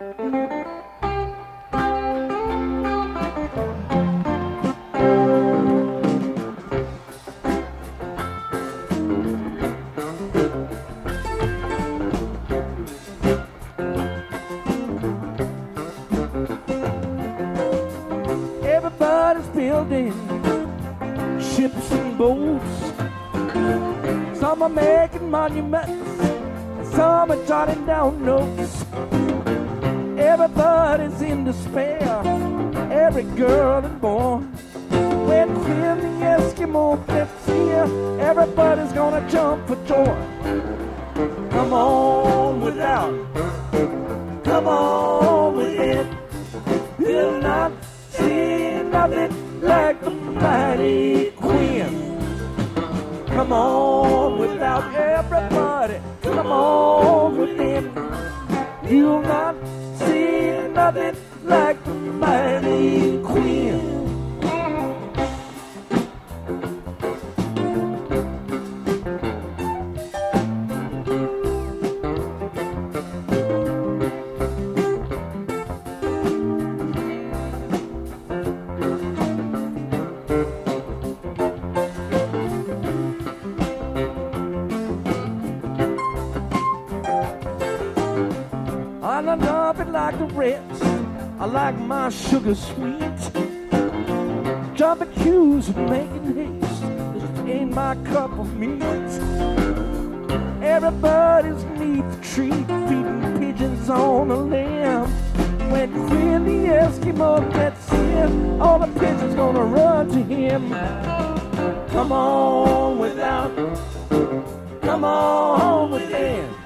Some are making monuments, some are jotting down notes. Everybody's in despair, every girl and boy. When Quinn the Eskimo gets here, everybody's gonna jump for joy. Come on without, come on with it. You'll not see nothing like the mighty Quinn. Come on without everybody, come on with them. You'll not nothing It like the rest. I like my sugar sweet. Jumping queues and making haste. This ain't my cup of meat. Everybody's neath the tree, feeding pigeons on a limb. When Quinn the Eskimo gets here, all the pigeons gonna run to him. Come on without, come on. You'll not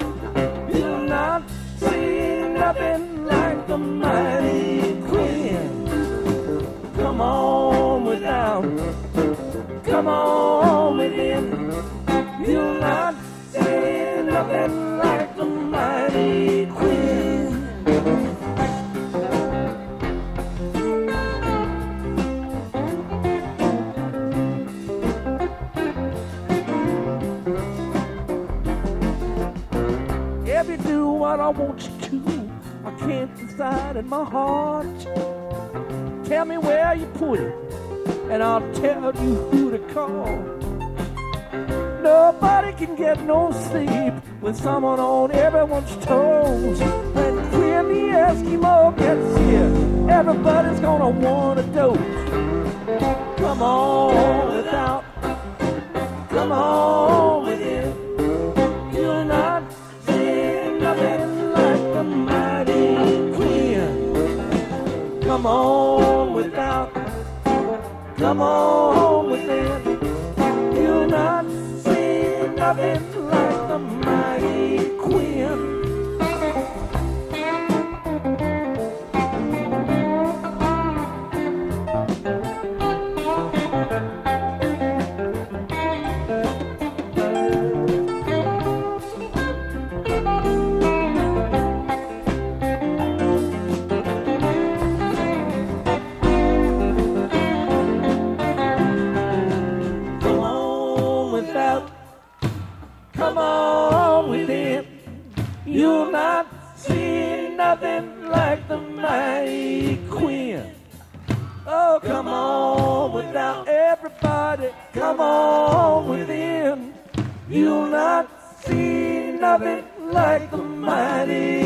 nothing like the mighty Quinn. Come on without, come on within. You'll not see nothing like the mighty Quinn. If you do what I want you to, can't decide in my heart. Tell me where you put it, and I'll tell you who to call. Nobody can get no sleep with someone on everyone's toes. When Quinn the Eskimo gets here, everybody's gonna want a dose. Come on without, come on with within. You'll not see nothing come on within. You'll not see nothing like the mighty Quinn. Oh, come on without everybody, come on within. You'll not see nothing like the mighty.